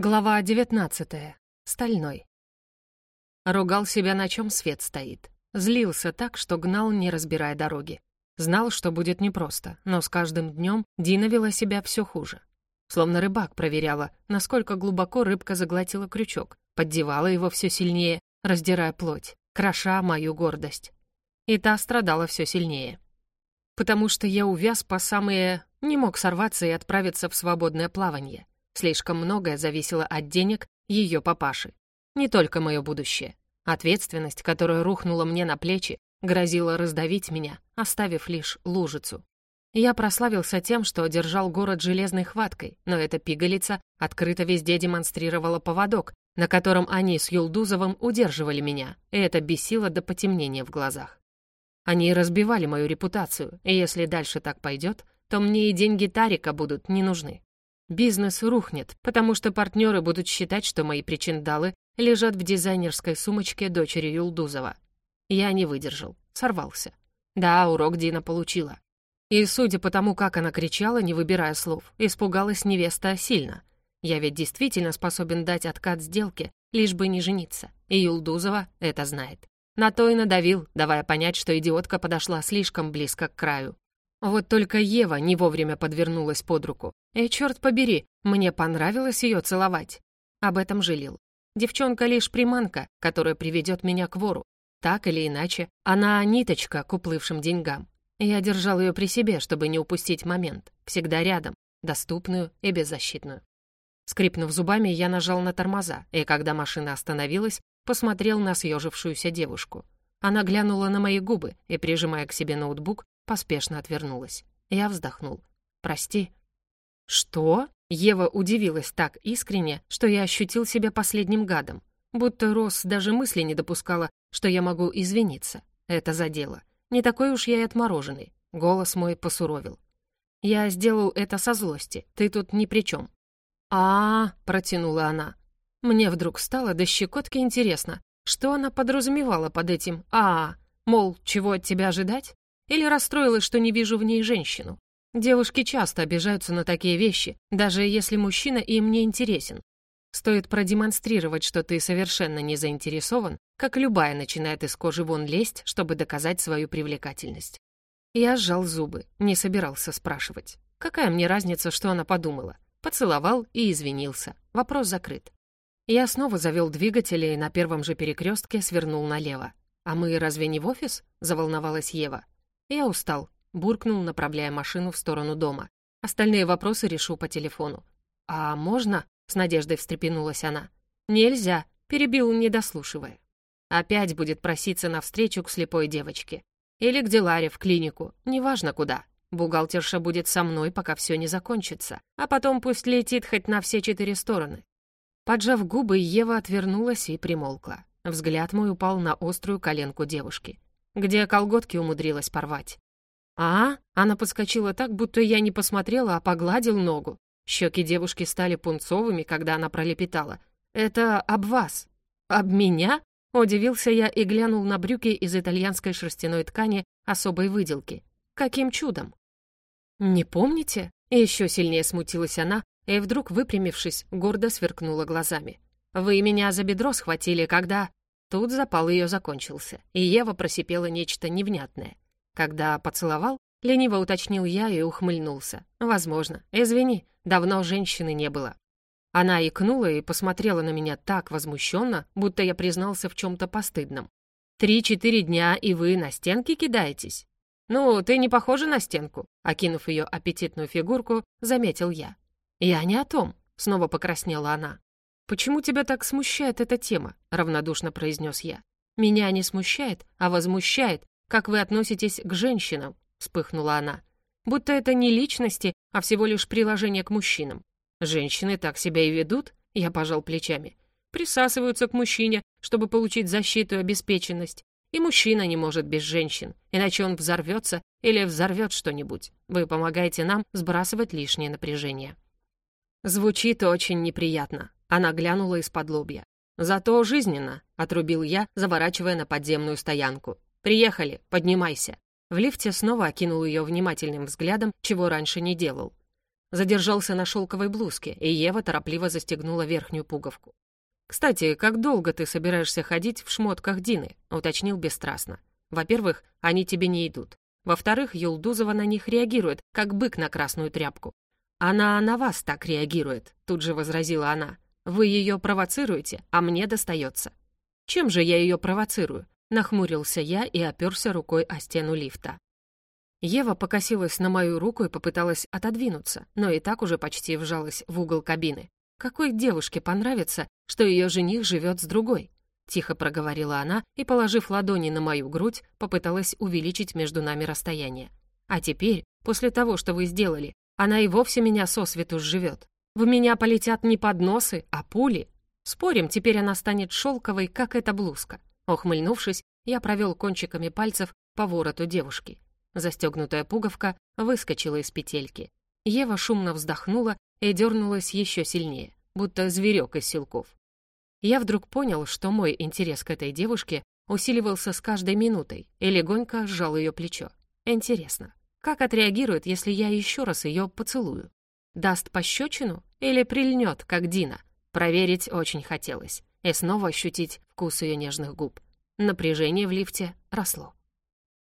Глава 19. Стальной. Ругал себя, на чем свет стоит. Злился так, что гнал, не разбирая дороги. Знал, что будет непросто, но с каждым днем Дина вела себя все хуже. Словно рыбак проверяла, насколько глубоко рыбка заглотила крючок, поддевала его все сильнее, раздирая плоть, кроша мою гордость. И та страдала все сильнее. Потому что я увяз по самые... не мог сорваться и отправиться в свободное плавание. Слишком многое зависело от денег ее папаши. Не только мое будущее. Ответственность, которая рухнула мне на плечи, грозила раздавить меня, оставив лишь лужицу. Я прославился тем, что одержал город железной хваткой, но эта пигалица открыто везде демонстрировала поводок, на котором они с Юлдузовым удерживали меня, и это бесило до потемнения в глазах. Они разбивали мою репутацию, и если дальше так пойдет, то мне и деньги Тарика будут не нужны. Бизнес рухнет, потому что партнеры будут считать, что мои причиндалы лежат в дизайнерской сумочке дочери Юлдузова. Я не выдержал, сорвался. Да, урок Дина получила. И, судя по тому, как она кричала, не выбирая слов, испугалась невеста сильно. Я ведь действительно способен дать откат сделке, лишь бы не жениться. И Юлдузова это знает. На то и надавил, давая понять, что идиотка подошла слишком близко к краю. Вот только Ева не вовремя подвернулась под руку. И, черт побери, мне понравилось ее целовать. Об этом жалел. Девчонка лишь приманка, которая приведет меня к вору. Так или иначе, она ниточка к уплывшим деньгам. Я держал ее при себе, чтобы не упустить момент. Всегда рядом, доступную и беззащитную. Скрипнув зубами, я нажал на тормоза, и когда машина остановилась, посмотрел на съежившуюся девушку. Она глянула на мои губы и, прижимая к себе ноутбук, поспешно отвернулась. Я вздохнул. «Прости». «Что?» Ева удивилась так искренне, что я ощутил себя последним гадом. Будто Рос даже мысли не допускала, что я могу извиниться. Это задело. Не такой уж я и отмороженный. Голос мой посуровил. «Я сделал это со злости. Ты тут ни при чем». А, -а, -а протянула она. Мне вдруг стало до щекотки интересно, что она подразумевала под этим «а», -а мол, чего от тебя ожидать? Или расстроилась, что не вижу в ней женщину. Девушки часто обижаются на такие вещи, даже если мужчина им не интересен. Стоит продемонстрировать, что ты совершенно не заинтересован, как любая начинает из кожи вон лезть, чтобы доказать свою привлекательность. Я сжал зубы, не собирался спрашивать. Какая мне разница, что она подумала? Поцеловал и извинился. Вопрос закрыт. Я снова завел двигатель и на первом же перекрестке свернул налево. «А мы разве не в офис?» — заволновалась Ева. «Я устал», — буркнул, направляя машину в сторону дома. «Остальные вопросы решу по телефону». «А можно?» — с надеждой встрепенулась она. «Нельзя», — перебил, не дослушивая. «Опять будет проситься навстречу к слепой девочке. Или к Деларе в клинику, неважно куда. Бухгалтерша будет со мной, пока все не закончится, а потом пусть летит хоть на все четыре стороны». Поджав губы, Ева отвернулась и примолкла. Взгляд мой упал на острую коленку девушки где колготки умудрилась порвать. «А?» Она подскочила так, будто я не посмотрела, а погладил ногу. Щеки девушки стали пунцовыми, когда она пролепетала. «Это об вас». «Об меня?» Удивился я и глянул на брюки из итальянской шерстяной ткани особой выделки. «Каким чудом?» «Не помните?» Еще сильнее смутилась она и вдруг, выпрямившись, гордо сверкнула глазами. «Вы меня за бедро схватили, когда...» Тут запал ее закончился, и Ева просипела нечто невнятное. Когда поцеловал, лениво уточнил я и ухмыльнулся. «Возможно. Извини, давно женщины не было». Она икнула и посмотрела на меня так возмущенно, будто я признался в чем-то постыдном. «Три-четыре дня, и вы на стенки кидаетесь?» «Ну, ты не похожа на стенку», — окинув ее аппетитную фигурку, заметил я. «Я не о том», — снова покраснела она. «Почему тебя так смущает эта тема?» — равнодушно произнес я. «Меня не смущает, а возмущает, как вы относитесь к женщинам», — вспыхнула она. «Будто это не личности, а всего лишь приложение к мужчинам. Женщины так себя и ведут?» — я пожал плечами. «Присасываются к мужчине, чтобы получить защиту и обеспеченность. И мужчина не может без женщин, иначе он взорвется или взорвет что-нибудь. Вы помогаете нам сбрасывать лишнее напряжение». Звучит очень неприятно. Она глянула из-под лобья. «Зато жизненно», — отрубил я, заворачивая на подземную стоянку. «Приехали, поднимайся». В лифте снова окинул ее внимательным взглядом, чего раньше не делал. задержался на шелковой блузке, и Ева торопливо застегнула верхнюю пуговку. «Кстати, как долго ты собираешься ходить в шмотках Дины?» — уточнил бесстрастно. «Во-первых, они тебе не идут. Во-вторых, Юлдузова на них реагирует, как бык на красную тряпку. «Она на вас так реагирует», — тут же возразила она. «Вы ее провоцируете, а мне достается». «Чем же я ее провоцирую?» — нахмурился я и оперся рукой о стену лифта. Ева покосилась на мою руку и попыталась отодвинуться, но и так уже почти вжалась в угол кабины. Какой девушке понравится, что ее жених живет с другой? Тихо проговорила она и, положив ладони на мою грудь, попыталась увеличить между нами расстояние. А теперь, после того, что вы сделали, она и вовсе меня сосвету сживет. В меня полетят не подносы, а пули. Спорим, теперь она станет шелковой, как эта блузка. Ухмыльнувшись, я провел кончиками пальцев по вороту девушки. Застегнутая пуговка выскочила из петельки. Ева шумно вздохнула и дернулась еще сильнее, будто зверек из силков. Я вдруг понял, что мой интерес к этой девушке усиливался с каждой минутой и легонько сжал ее плечо. Интересно, как отреагирует, если я еще раз ее поцелую? Даст пощечину или прильнет, как Дина? Проверить очень хотелось и снова ощутить вкус ее нежных губ. Напряжение в лифте росло.